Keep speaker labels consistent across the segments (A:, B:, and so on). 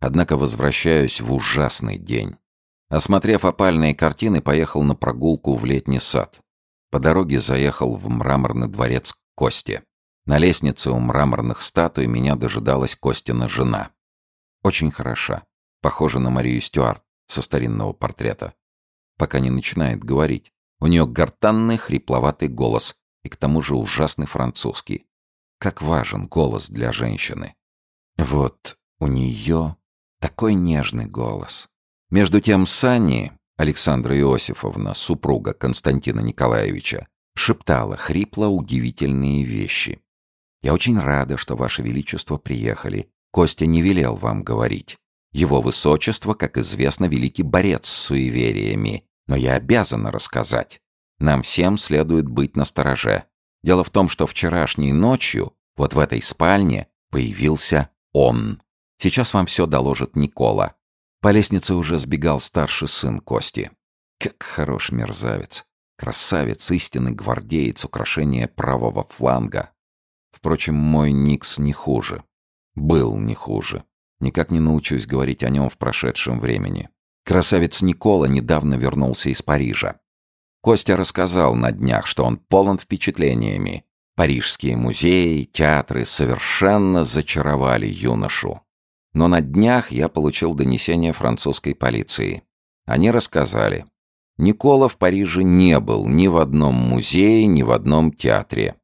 A: Однако возвращаюсь в ужасный день. Осмотрев опальные картины, поехал на прогулку в летний сад. По дороге заехал в мраморный дворец Кости. На лестнице у мраморных статуй меня дожидалась Костина жена. Очень хороша. Похожа на Марию Стюарт со старинного портрета. Пока не начинает говорить. У нее гортанный хрипловатый голос и к тому же ужасный французский. Как важен голос для женщины. Вот у нее такой нежный голос. Между тем Санни, Александра Иосифовна, супруга Константина Николаевича, шептала хрипло удивительные вещи. «Я очень рада, что Ваше Величество приехали. Костя не велел вам говорить. Его Высочество, как известно, великий борец с суевериями, но я обязана рассказать. Нам всем следует быть настороже. Дело в том, что вчерашней ночью, вот в этой спальне, появился он. Сейчас вам все доложит Никола. По лестнице уже сбегал старший сын Кости. Как хорош мерзавец. Красавец, истинный гвардеец, украшение правого фланга. Впрочем, мой Никс не хуже. Был не хуже. Никак не научусь говорить о нем в прошедшем времени. Красавец Никола недавно вернулся из Парижа. Костя рассказал на днях, что он полон впечатлениями. Парижские музеи, театры совершенно зачаровали юношу. Но на днях я получил донесение французской полиции. Они рассказали. Никола в Париже не был ни в одном музее, ни в одном театре.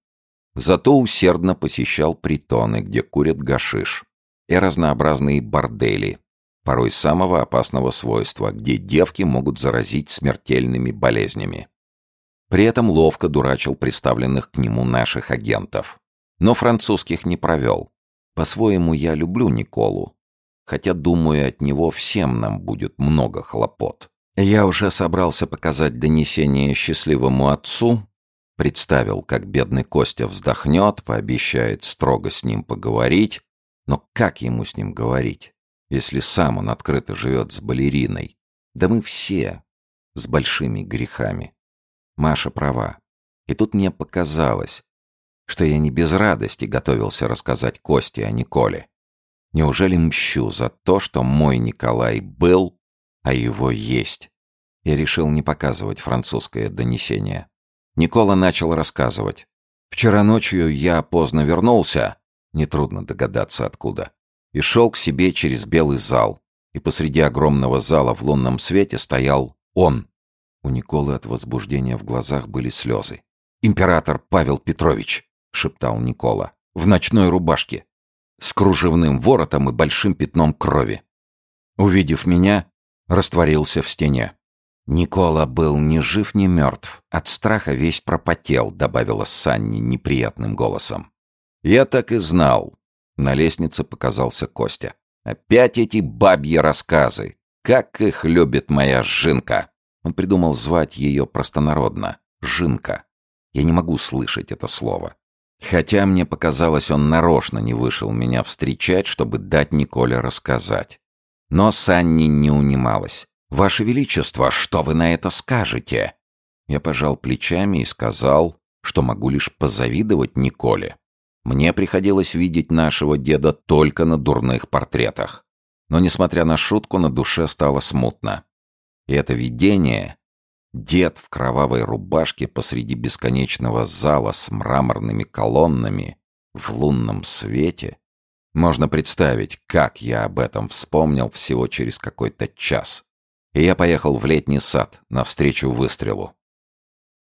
A: Зато усердно посещал притоны, где курят гашиш, и разнообразные бордели, порой самого опасного свойства, где девки могут заразить смертельными болезнями. При этом ловко дурачил представленных к нему наших агентов. Но французских не провел. По-своему, я люблю Николу, хотя, думаю, от него всем нам будет много хлопот. Я уже собрался показать донесение счастливому отцу, представил, как бедный Костя вздохнет, пообещает строго с ним поговорить, но как ему с ним говорить, если сам он открыто живет с балериной? Да мы все с большими грехами. Маша права. И тут мне показалось, что я не без радости готовился рассказать Косте о Николе. Неужели мщу за то, что мой Николай был, а его есть? Я решил не показывать французское донесение. Никола начал рассказывать. Вчера ночью я поздно вернулся, нетрудно догадаться откуда, и шел к себе через белый зал, и посреди огромного зала в лунном свете стоял он. У Николы от возбуждения в глазах были слезы. «Император Павел Петрович!» — шептал Никола. «В ночной рубашке, с кружевным воротом и большим пятном крови. Увидев меня, растворился в стене. Никола был ни жив, ни мертв. От страха весь пропотел, добавила Санни неприятным голосом. Я так и знал. На лестнице показался Костя. Опять эти бабьи рассказы. Как их любит моя Жинка. Он придумал звать ее простонародно. Жинка. Я не могу слышать это слово. Хотя мне показалось, он нарочно не вышел меня встречать, чтобы дать Николе рассказать. Но Санни не унималась. «Ваше Величество, что вы на это скажете?» Я пожал плечами и сказал, что могу лишь позавидовать Николе. Мне приходилось видеть нашего деда только на дурных портретах. Но, несмотря на шутку, на душе стало смутно. И это видение Дед в кровавой рубашке посреди бесконечного зала с мраморными колоннами в лунном свете. Можно представить, как я об этом вспомнил всего через какой-то час. И я поехал в летний сад навстречу выстрелу.